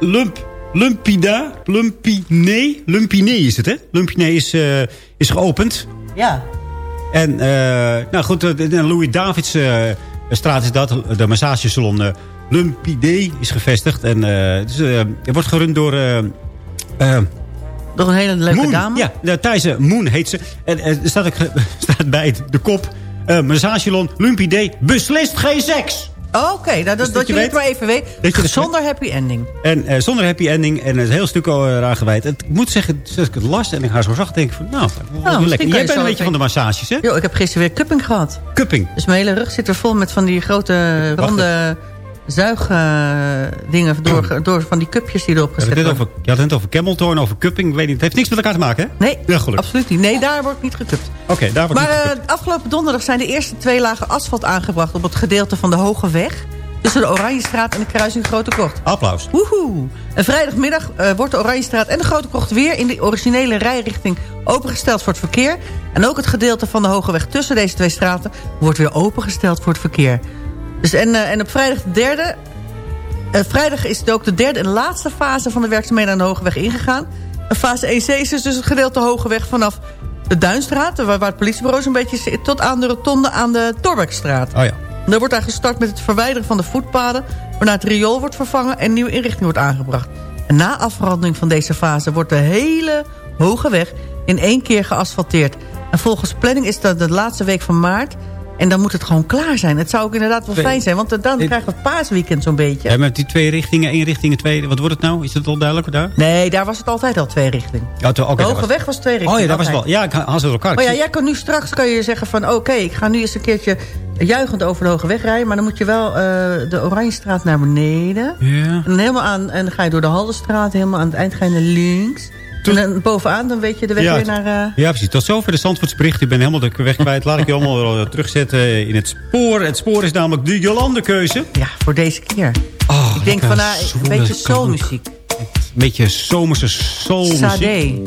Lump, Lumpida, Lumpiné, Lumpiné is het, hè? Lumpiné is, uh, is geopend. ja. En, uh, nou goed, de, de Louis Davids straat is dat. De massagesalon Lumpidé is gevestigd. En uh, dus, het wordt gerund door... Door een hele leuke Moon. dame? Ja, de Thijse Moon heet ze. En er staat, ook, staat bij de kop... Uh, massagesalon Lumpidé beslist geen seks. Oh, Oké, okay. nou, dat, Dus dat, dat je je het maar even weet. Dat je zonder happy ending. En uh, zonder happy ending en een heel stuk uh, eraan gewijd. Het, ik moet zeggen, als ik het las en ik haar zo zag, denk ik van... Nou, nou lekker. Jij bent een beetje van de massages, hè? Jo, ik heb gisteren weer cupping gehad. Cupping? Dus mijn hele rug zit er vol met van die grote ronde zuigdingen uh, door, door van die cupjes die erop gezet worden. Over, je had het net over cameltorn, over cupping. Ik weet niet, het heeft niks met elkaar te maken, hè? Nee, ja, absoluut niet. Nee, daar wordt niet gekupt. Oké, okay, daar wordt maar, niet. Maar uh, afgelopen donderdag zijn de eerste twee lagen asfalt aangebracht... op het gedeelte van de Hoge Weg... tussen de Oranjestraat en de kruising Grote Kocht. Applaus. Woehoe. En vrijdagmiddag uh, wordt de Oranjestraat en de Grote Kocht... weer in de originele rijrichting opengesteld voor het verkeer. En ook het gedeelte van de Hoge Weg tussen deze twee straten... wordt weer opengesteld voor het verkeer. Dus en, uh, en op vrijdag de derde... Uh, vrijdag is het ook de derde en laatste fase van de werkzaamheden aan de Hogeweg ingegaan. En fase 1C is dus het gedeelte Hogeweg vanaf de Duinstraat... waar, waar het politiebureau zo'n beetje zit... tot aan de rotonde aan de Torbekstraat. Oh ja. Dan wordt daar gestart met het verwijderen van de voetpaden... waarna het riool wordt vervangen en nieuwe inrichting wordt aangebracht. En na afronding van deze fase wordt de hele Hogeweg in één keer geasfalteerd. En volgens planning is dat de laatste week van maart... En dan moet het gewoon klaar zijn. Het zou ook inderdaad wel fijn zijn. Want dan krijgen we paasweekend zo'n beetje. Ja, met die twee richtingen, één richting en twee. Wat wordt het nou? Is het al duidelijk daar? Nee, daar was het altijd al twee richtingen. Ja, okay, de Hoge was... weg was twee richtingen. Oh ja, dat was wel. Ja, ik haal ze elkaar. Maar ja, jij kan nu straks kan je zeggen van... oké, okay, ik ga nu eens een keertje juichend over de Hoge weg rijden. Maar dan moet je wel uh, de Oranjestraat naar beneden. Ja. En, helemaal aan, en dan ga je door de Haldenstraat. Helemaal aan het eind ga je naar links. Toen... En dan bovenaan, dan weet je de weg ja, weer naar... Uh... Ja, precies. Tot zover de Zandvoortsbericht. Ik ben helemaal de weg kwijt. Laat ik je allemaal terugzetten in het spoor. Het spoor is namelijk de Jolande-keuze. Ja, voor deze keer. Oh, ik denk van nou, een beetje soulmuziek. Een beetje zomerse soulmuziek. Sade.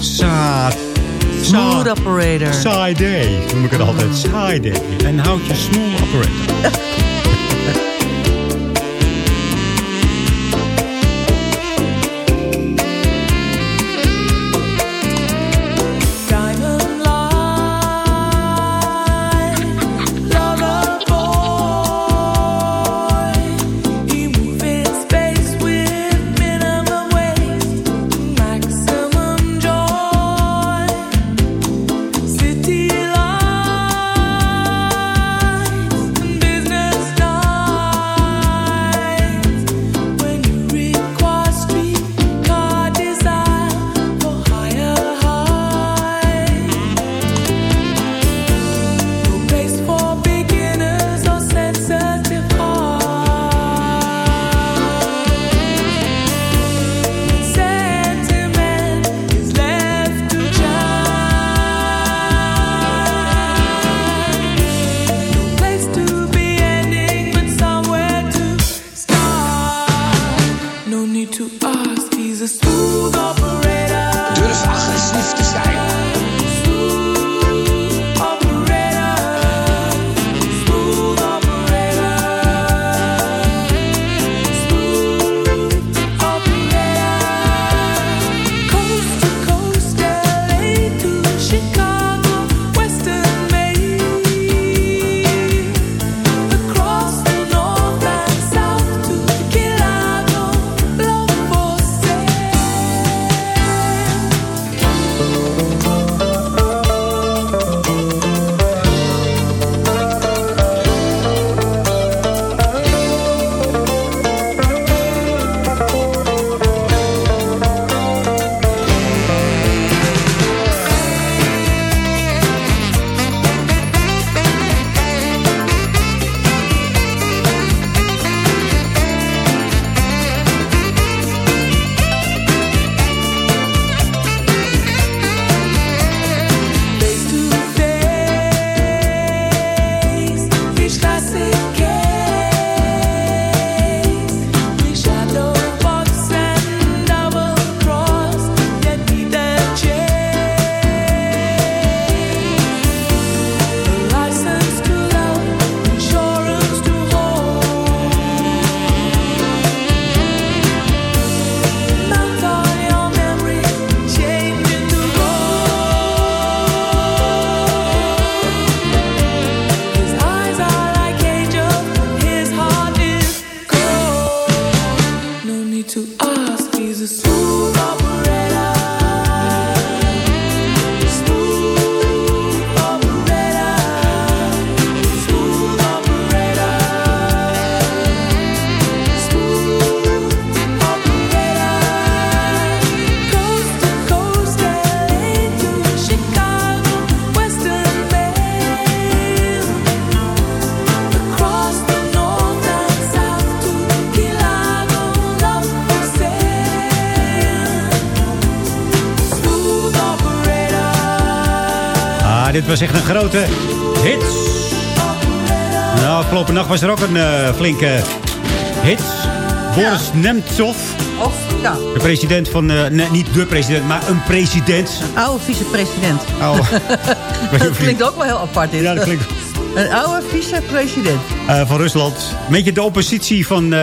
Sa... Smooth operator. Side noem ik het altijd. Side En houd je smooth operator. was echt een grote hit. Nou, afgelopen nacht was er ook een eh, flinke hit. Boris Nemtsov, Of, ja, de president van... eh, nee, niet de president, maar een president. oude vicepresident. Oh, Dat klinkt ook wel heel apart dit. Ja, dat klinkt... Een oude vicepresident. eh, van Rusland. Een beetje de oppositie van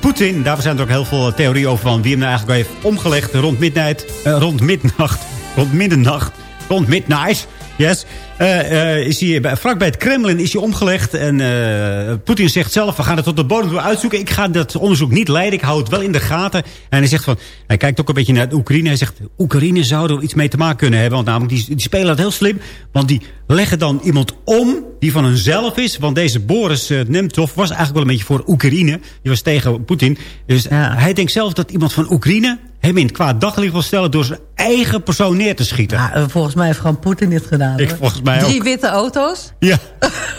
Poetin. Daar zijn er ook heel veel theorieën over van wie hem nou eigenlijk heeft omgelegd rond midnight, rond midnacht, rond middernacht, rond midnight. Yes. Eh, is hij, bij- vlak bij het Kremlin is hij omgelegd. En eh, Poetin zegt zelf, we gaan het tot de bodem toe uitzoeken. Ik ga dat onderzoek niet leiden. Ik hou het wel in de gaten. En hij zegt van, hij kijkt ook een beetje naar Oekraïne. Hij zegt, Oekraïne zou er iets mee te maken kunnen hebben. Want namelijk, die, die spelen dat heel slim. Want die leggen dan iemand om die van hunzelf is. Want deze Boris Nemtsov was eigenlijk wel een beetje voor Oekraïne. Die was tegen Poetin. Dus hij denkt zelf dat iemand van Oekraïne hem in het kwaad daglicht wil stellen... door zijn eigen persoon neer te schieten. Ja, eh, volgens mij heeft gewoon Poetin dit gedaan. Ik volgens mij Drie ook. witte auto's. Ja.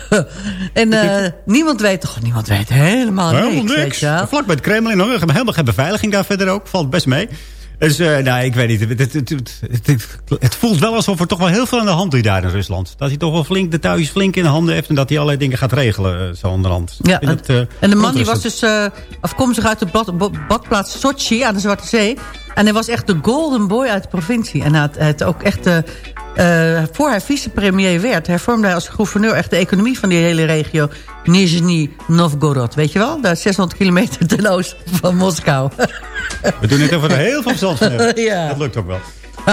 en eh, niemand weet toch, niemand weet helemaal Helemaal niks. Vlak bij het Kremlin. Helemaal geen beveiliging daar verder ook. Valt best mee. Dus, eh, nou, ik weet niet. Het, het, het, voelt wel alsof er toch wel heel veel aan de hand is daar in Rusland. Dat hij toch wel flink de touwtjes flink in de handen heeft... en dat hij allerlei dingen gaat regelen, eh, zo onderhand. Ja, het, eh, en de man die was dus eh, afkomstig uit de bad, bad- badplaats Sochi aan de Zwarte Zee. En hij was echt de golden boy uit de provincie. En hij had, hij had ook echt, eh, voor hij vicepremier werd... hervormde hij als gouverneur echt de economie van die hele regio. Nizhny Novgorod, weet je wel? Daar 600 kilometer ten oosten van Moskou. We doen het even heel veel hebben. Ja. Dat lukt ook wel.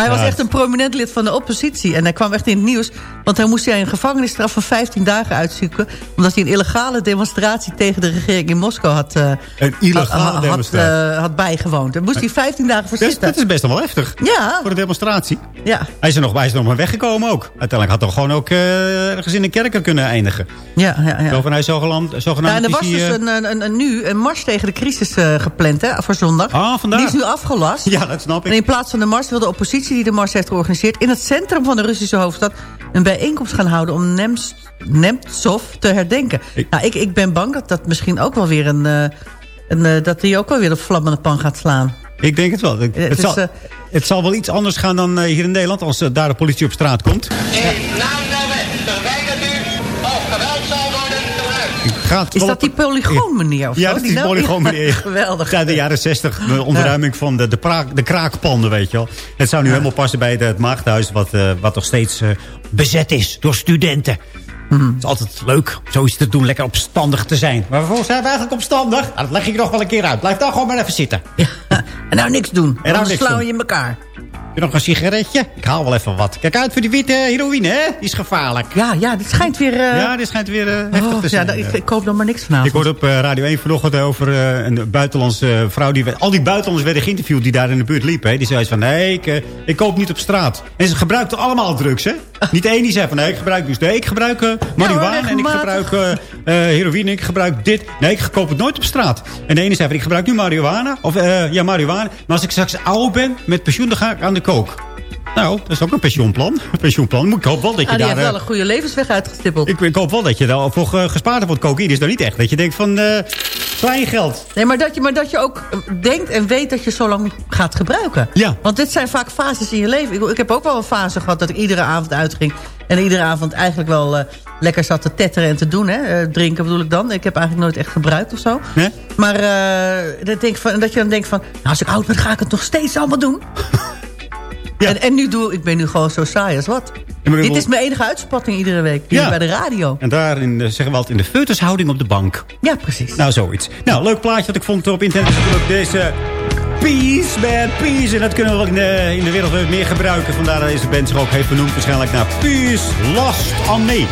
Hij was echt een prominent lid van de oppositie. En hij kwam echt in het nieuws. Want hij moest hij een gevangenisstraf van 15 dagen uitzoeken. Omdat hij een illegale demonstratie tegen de regering in Moskou had, eh, Een illegale had, had, demonstratie. eh, had bijgewoond. Daar moest hij 15 dagen voor Dat is, zitten. dat is best wel heftig. Ja. Voor de demonstratie. Ja, Hij is er nog, hij is er nog maar weggekomen ook. Uiteindelijk had hij gewoon ook eh, ergens in kerker kunnen eindigen. ja, ja. ja. Zo van hij zogenaamd, zogenaamd Ja, en er was dus eh, een, een, een, nu een mars tegen de crisis eh, gepland hè, voor zondag. Ah, vandaag. Die is nu afgelast. Ja, dat snap En ik. in plaats van de mars wil de oppositie die de mars heeft georganiseerd... in het centrum van de Russische hoofdstad een bijeenkomst gaan houden... om Nems, Nemtsov te herdenken. Ik- Nou, ik, ik ben bang dat dat misschien ook wel weer een... eh, een eh, dat hij ook wel weer de vlammende pan gaat slaan. Ik denk het wel. Het, het het is, zal, eh, het zal wel iets anders gaan dan eh, hier in Nederland... als eh, daar de politie op straat komt. In naam der wet verwijdert u of geweld zal worden gebruikt. Gaat Is dat die polygoon meneer of Ja, dat is die polygoon Ja, meneer. Geweldig. Uit de jaren 60, de ontruiming van de, de, praak- de kraakpanden, weet je wel. Het zou nu helemaal passen bij het maagdhuis... wat, eh, wat nog steeds eh, bezet is door studenten. Mhm. Het is altijd leuk om zoiets te doen, lekker opstandig te zijn. Maar waarvoor zijn we eigenlijk opstandig? Nou, dat leg ik nog wel een keer uit. Blijf dan gewoon maar even zitten. Ja. En nou niks doen. En nou dan slaan je in elkaar. Je nog een sigaretje? Ik haal wel even wat. Kijk uit voor die witte heroïne, hè? Die is gevaarlijk. Ja, ja, dit schijnt weer... eh, Ja, dit schijnt weer eh, heftig oh, te ja, zijn. ik, ik koop nog maar niks vanavond. Ik hoorde op eh, Radio 1 vanochtend over eh, een buitenlandse vrouw. Die, werd- al die buitenlanders werden geïnterviewd die daar in de buurt liepen. Hè. Die zei van, nee, ik, eh, ik koop niet op straat. En ze gebruikten allemaal drugs, hè. Niet één die zei van, nee, ik gebruik dus. Nee, ik gebruik eh marihuana en ik gebruik eh, eh, heroïne. Ik gebruik dit. Nee, ik koop het nooit op straat. En de ene zei van, ik gebruik nu marihuana. Of, eh, ja, marihuana. Maar als ik straks oud ben met pensioen, dan ga ik aan de kook. Nou, dat is ook een pensioenplan. Een pensioenplan. Ik hoop wel dat je Ah, die daar... eh, wel een goede levensweg uitgestippeld. ik, ik hoop wel dat je daar voor eh, gespaard hebt. Want cocaïne is dan niet echt. Dat je denkt van, eh klein geld. Nee, maar dat, je, maar dat je ook eh, denkt en weet dat je zo lang gaat gebruiken. Ja. Want dit zijn vaak fases in je leven. Ik, ik heb ook wel een fase gehad dat ik iedere avond uitging. En iedere avond eigenlijk wel eh, lekker zat te tetteren en te doen. Hè? Eh, drinken bedoel ik dan. Ik heb eigenlijk nooit echt gebruikt of zo. Nee? Maar eh, dat, denk ik van, dat je dan denkt van... Nou, als ik oud ben, ga ik het nog steeds allemaal doen. Ja. En, en nu doe ik ben nu gewoon zo saai als wat. Dit is mijn enige uitspatting iedere week. Hier Ja. bij de radio. En daarin eh, zeggen we altijd in de feutushouding op de bank. Ja, precies. Nou, zoiets. Nou, leuk plaatje dat ik vond op internet. natuurlijk deze Peace, man, peace. En dat kunnen we wel in de, in de wereld weer meer gebruiken. Vandaar dat deze band zich ook heeft benoemd. Waarschijnlijk naar Peace, Last on Me.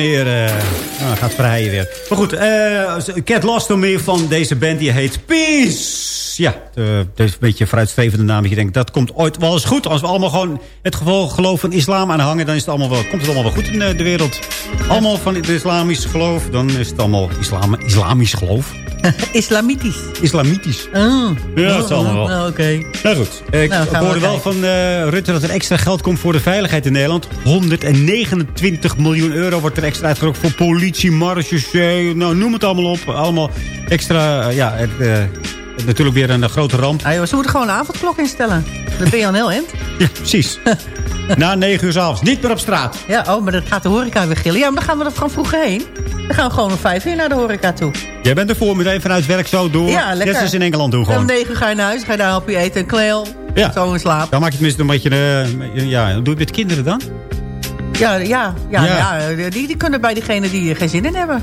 Heren. Nou, gaat vrijen weer. Maar goed, eh Cat Lost van deze band, die heet Peace. Ja, eh, deze beetje vooruitstrevende naam. Je denkt, dat komt ooit wel eens goed. Als we allemaal gewoon het geval geloof van islam aanhangen... dan is het allemaal wel, komt het allemaal wel goed in eh, de wereld. Allemaal van het islamisch geloof. Dan is het allemaal islam, islamisch geloof. Islamitisch. Islamitisch. Oh. Ja, dat zal allemaal wel. Oh, Oké. Nou goed, ik Nou, gaan we hoorde wel van eh, Rutte dat er extra geld komt voor de veiligheid in Nederland. 129 miljoen euro wordt er extra uitgerokt voor politie, marechaussee. Nou, noem het allemaal op. Allemaal extra, eh, ja, het, eh, natuurlijk weer een eh, grote ramp. Ah, joh, ze moeten gewoon een avondklok instellen. Dan ben je al heel eind. Ja, precies. Na 9 uur s'avonds. Niet meer op straat. Ja, oh, maar dan gaat de horeca weer gillen. Ja, maar dan gaan we er gewoon vroeg heen. Dan gaan we gewoon om vijf uur naar de horeca toe. Jij bent ervoor meteen vanuit werk zo door. Ja, lekker. Net in Engeland doen En om gewoon. negen uur ga je naar huis, ga je daar hapje eten en kleel. Ja. Zo in slaap. Dan maak je tenminste een beetje... eh, ja, doe je het met kinderen dan? Ja, ja, ja, Ja. ja. die, die kunnen bij diegene die er geen zin in hebben.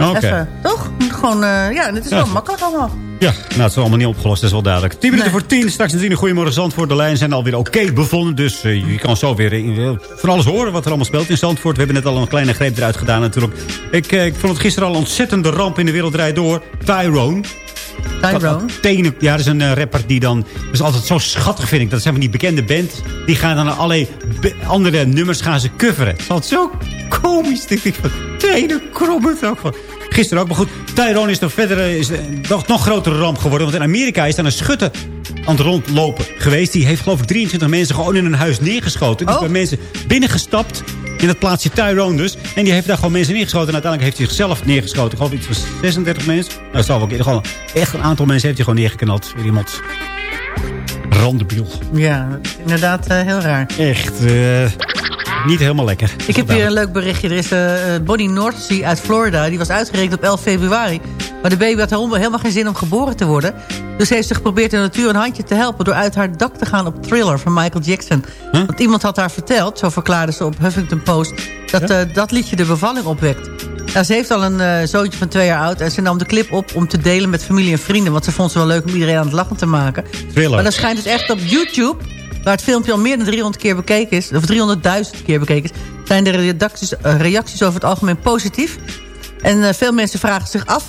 Oké. Toch? Gewoon, eh, ja, het is wel makkelijk allemaal. Ja, nou, het is allemaal niet opgelost, dat is wel duidelijk. 10 minuten Nee. voor 10, straks een Goedemorgen Zandvoort. De lijnen zijn alweer oké bevonden, dus eh, je kan zo weer eh, van alles horen wat er allemaal speelt in Zandvoort. We hebben net al een kleine greep eruit gedaan natuurlijk. Ik, eh, ik vond het gisteren al een ontzettende ramp in de wereld draait door. Tyrone. Tyrone. Tenen, ja, dat is een rapper die dan... Dat is altijd zo schattig, vind ik. Dat zijn van die bekende band. Die gaan dan allerlei andere nummers gaan ze coveren. Het is altijd zo komisch. Ik denk van, tenen krommen. Ook van. Gisteren ook, maar goed. Tyrone is nog verder eh, is, eh, nog, nog grotere ramp geworden. Want in Amerika is dan een schutter aan het rondlopen geweest. Die heeft geloof ik 23 mensen gewoon in een huis neergeschoten. Die is Oh. bij mensen binnengestapt. In het plaatsje Tyrone dus. En die heeft daar gewoon mensen neergeschoten. En uiteindelijk heeft hij zichzelf neergeschoten. Ik geloof iets van 36 mensen. Nou, dat zal wel gewoon echt een aantal mensen heeft hij gewoon neergeknald. Weer iemand randebiel. Ja, inderdaad eh, heel raar. Echt niet helemaal lekker. Ik heb hier een leuk berichtje. Er is eh, Bonnie Nordsea uit Florida. Die was uitgerekend op 11 februari. Maar de baby had helemaal geen zin om geboren te worden. Dus heeft ze geprobeerd de natuur een handje te helpen... door uit haar dak te gaan op Thriller van Michael Jackson. Want iemand had haar verteld, zo verklaarde ze op Huffington Post... dat eh, dat liedje de bevalling opwekt. Nou, ze heeft al een zoontje van twee jaar oud... en ze nam de clip op om te delen met familie en vrienden... want ze vond ze wel leuk om iedereen aan het lachen te maken. Thriller. Maar dat schijnt dus echt op YouTube... waar het filmpje al meer dan 300 keer bekeken is... of 300.000 keer bekeken is... zijn de reacties, eh, reacties over het algemeen positief. En eh, veel mensen vragen zich af...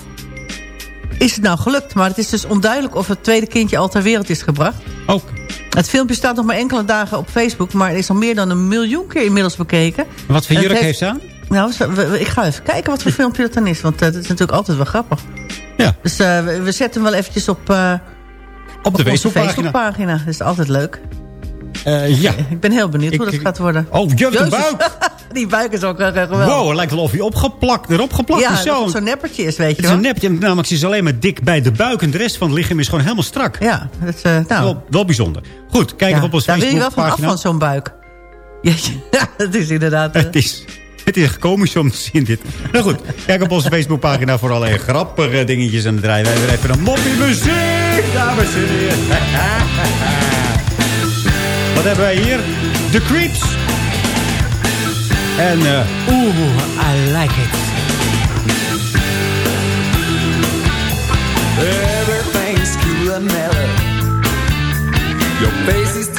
is het nou gelukt? Maar het is dus onduidelijk of het tweede kindje al ter wereld is gebracht. Ook. Het filmpje staat nog maar enkele dagen op Facebook... maar er is al meer dan een miljoen keer inmiddels bekeken. Wat voor het jurk heeft ze aan? Nou, ik ga even kijken wat voor filmpje dat dan is. Want eh, dat is natuurlijk altijd wel grappig. Ja. Dus we, zetten hem wel eventjes op, eh, Op de. Facebookpagina. Dat is altijd leuk. Eh, ja. Ik ben heel benieuwd hoe Ik- dat gaat worden. Oh, een Jezus. buik. Die buik is ook eh, geweldig. Wow, het lijkt wel of hij opgeplakt, erop geplakt ja, is. dat Zo. het zo'n neppertje is, weet Het je is wel. een nepje, namelijk ze is alleen maar dik bij de buik... en de rest van het lichaam is gewoon helemaal strak. Ja, dat is, eh, nou, Wel, wel bijzonder. Goed, kijk ja, op onze daar wil je wel van af Facebookpagina. van zo'n buik. Jeetje, ja, dat is inderdaad... eh, Het is, het is komisch om te zien dit. Nou goed, kijk op onze Facebookpagina voor allerlei grappige dingetjes. En dan draaien wij weer even een moppie muziek, dames en heren. Wat hebben wij hier? The Creeps. En, eh, oeh, I like it. Everything's cool and mellow. Your face is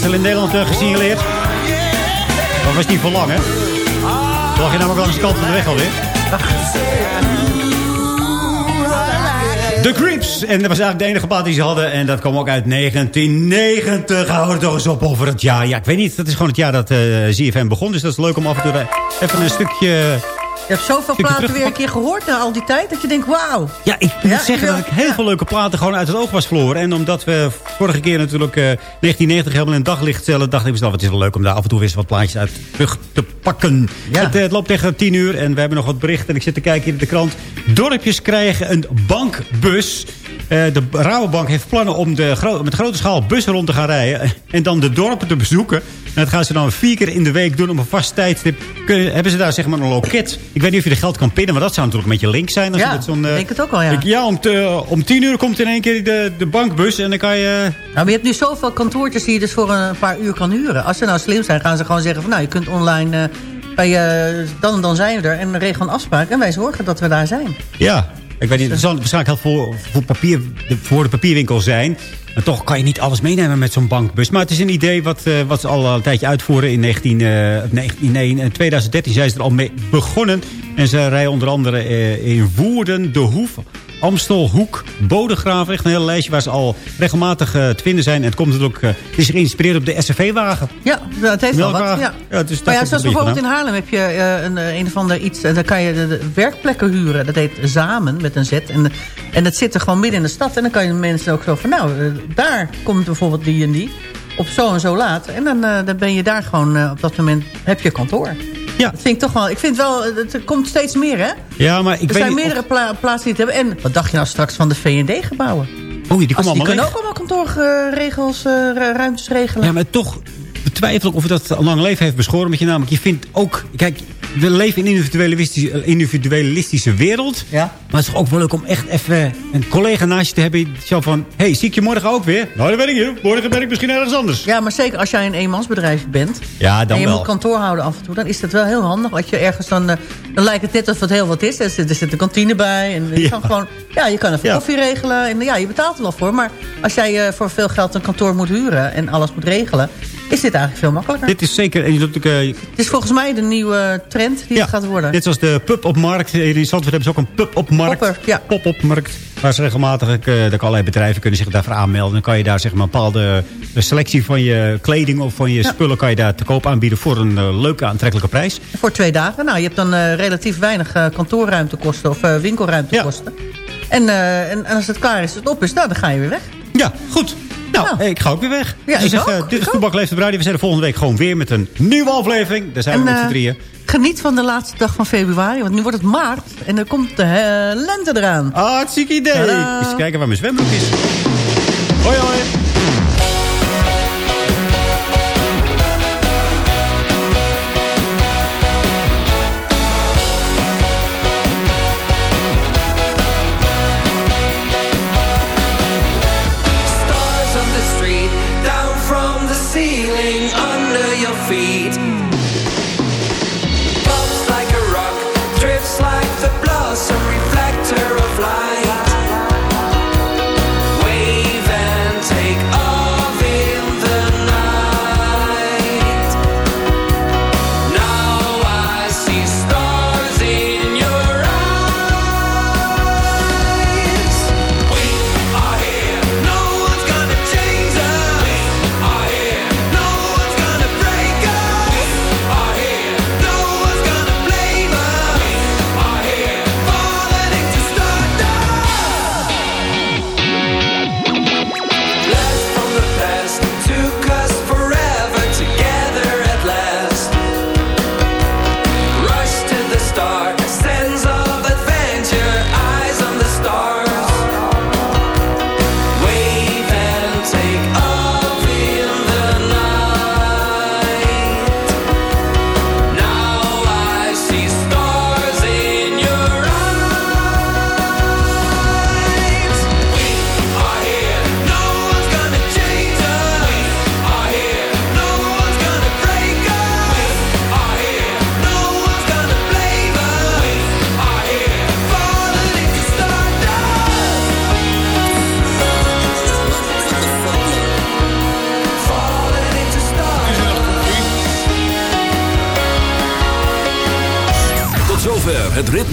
is al in Nederland uh, gesignaleerd. Dat was niet voor lang, hè? Dan lag je namelijk langs de kant van de weg alweer. The Creeps. En dat was eigenlijk de enige plaat die ze hadden. En dat kwam ook uit 1990. Hou er toch eens op over het jaar. Ja, ik weet niet. Dat is gewoon het jaar dat uh, ZFM begon. Dus dat is leuk om af en toe eh, even een stukje... Je hebt zoveel platen weer een keer gehoord na al die tijd... dat je denkt, wauw. Ja, ik moet Ja, zeggen ik dat ik heel veel leuke platen gewoon uit het oog was verloren. En omdat we vorige keer natuurlijk eh 1990 helemaal in het daglicht stellen... dacht ik mezelf, het is wel leuk om daar af en toe weer eens wat plaatjes uit terug te pakken. Ja. Het, eh, het loopt tegen 10 uur en we hebben nog wat berichten. En ik zit te kijken hier in de krant. Dorpjes krijgen een bankbus... Eh, de Rabobank heeft plannen om de gro met grote schaal bussen rond te gaan rijden. En dan de dorpen te bezoeken. En dat gaan ze dan vier keer in de week doen op een vast tijdstip. Kunnen, hebben ze daar zeg maar een loket. Ik weet niet of je de geld kan pinnen, maar dat zou natuurlijk een beetje link zijn. Als Ja, met zo'n, eh, ik denk het ook wel, ja. ik- ja, om, te- om tien uur komt in één keer de, de bankbus. En dan kan je... Nou, maar je hebt nu zoveel kantoortjes die je dus voor een paar uur kan huren. Als ze nou slim zijn, gaan ze gewoon zeggen van... nou, je kunt online... eh, bij, eh, dan en dan zijn we er en regel een afspraak. En wij zorgen dat we daar zijn. Ja, ik weet niet. Het zal waarschijnlijk heel voor, voor, papier, voor de papierwinkel zijn. Maar toch kan je niet alles meenemen met zo'n bankbus. Maar het is een idee wat, eh, wat ze al een tijdje uitvoeren. In 19, eh, 19, nee, in 2013 zijn ze er al mee begonnen. En ze rijden onder andere eh, in Woerden, De Hoef, Amstelhoek, Bodegraven. Echt een hele lijstje waar ze al regelmatig eh, te vinden zijn. En het komt natuurlijk, eh, het is geïnspireerd op de SRV-wagen. Ja, het heeft wel wat. Ja. Ja, dat maar ja, zoals bijvoorbeeld in Haarlem heb je eh, een, een of ander iets... en dan kan je de, de werkplekken huren. Dat heet Zamen, met een Z. En, en dat zit er gewoon midden in de stad. En dan kan je mensen ook zo van... nou, daar komt bijvoorbeeld die en die. Op zo en zo laat. En dan, dan ben je daar gewoon... op dat moment heb je kantoor. Ja. Dat vind ik toch wel... Ik vind wel... eh, Het komt steeds meer, hè? Ja, maar ik er weet zijn niet of- meerdere pla- plaatsen die het hebben. En wat dacht je nou straks van de V&D-gebouwen? Oh, die Die, komen allemaal kunnen weg. ook allemaal kantoorregels, eh, ru- ruimtes regelen. Ja, maar toch betwijfel ik of het dat een lang leven heeft beschoren. Omdat je namelijk, je vindt ook... Kijk, we leven in een individualistische, individualistische wereld. Ja. Maar het is ook wel leuk om echt even een collega naast je te hebben. die Zo van, hey, zie ik je morgen ook weer? Nou, dat weet ik niet. Morgen ben ik misschien ergens anders. Ja, maar zeker als jij een eenmansbedrijf bent... Ja, dan en je wel. moet kantoor houden af en toe... dan is dat wel heel handig. Want je ergens dan... eh, dan lijkt het net alsof het heel wat is. Er zit, er zit een kantine bij. En je Ja. kan gewoon... Ja, je kan even Ja. koffie regelen. En ja, je betaalt er wel voor. Maar als jij eh, voor veel geld een kantoor moet huren... en alles moet regelen... is dit eigenlijk veel makkelijker. Dit is zeker... En je doet Het is volgens mij de nieuwe trend die ja, het gaat worden. Net zoals de pub op markt. In Zandvoort hebben ze ook een pub op markt. Popper, ja. Pop op markt. Waar ze regelmatig, eh, allerlei bedrijven kunnen zich daarvoor aanmelden. Dan kan je daar zeg maar, een bepaalde eh, selectie van je kleding of van je Ja. spullen... kan je daar te koop aanbieden voor een eh, leuke, aantrekkelijke prijs. Voor twee dagen. Nou, je hebt dan relatief weinig kantoorruimtekosten of winkelruimtekosten. En, eh, en als het klaar is, het op is, nou, dan ga je weer weg. Ja, goed. Nou, Ja. ik ga ook weer weg. Ja, Dus ik zeg, ook, ik dit is. Toebak Leeft de Radio. We zijn er volgende week gewoon weer met een nieuwe aflevering. Daar zijn we met z'n eh, drieën. Geniet van de laatste dag van februari, want nu wordt het maart. En dan komt de lente eraan. Ah, hartstikke idee. Tadaa. Eens kijken waar mijn zwembroek is. Hoi, hoi.